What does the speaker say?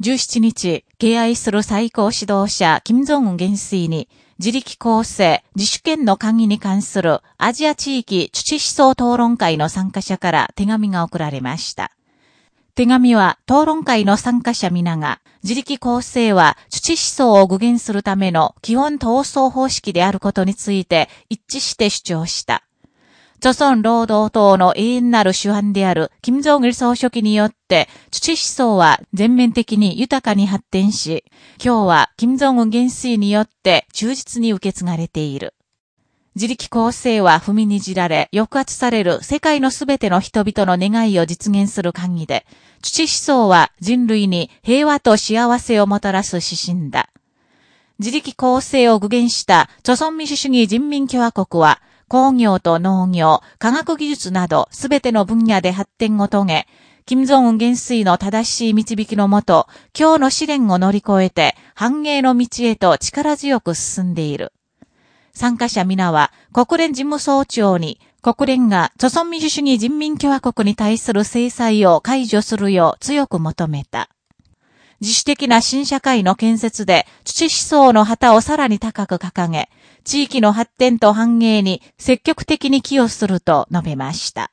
17日、敬愛する最高指導者、金正恩元帥に、自力構成、自主権の鍵に関するアジア地域土思想討論会の参加者から手紙が送られました。手紙は討論会の参加者皆が、自力構成は土思想を具現するための基本闘争方式であることについて一致して主張した。朝鮮労働党の永遠なる主犯である金正義総書記によって、土思想は全面的に豊かに発展し、今日は金正恩元帥によって忠実に受け継がれている。自力構成は踏みにじられ、抑圧される世界のすべての人々の願いを実現する鍵で、土思想は人類に平和と幸せをもたらす指針だ。自力構成を具現した、朝鮮民主主義人民共和国は、工業と農業、科学技術などすべての分野で発展を遂げ、金正恩元帥の正しい導きのもと、今日の試練を乗り越えて、繁栄の道へと力強く進んでいる。参加者皆は、国連事務総長に、国連が、著存民主主義人民共和国に対する制裁を解除するよう強く求めた。自主的な新社会の建設で、土思想の旗をさらに高く掲げ、地域の発展と繁栄に積極的に寄与すると述べました。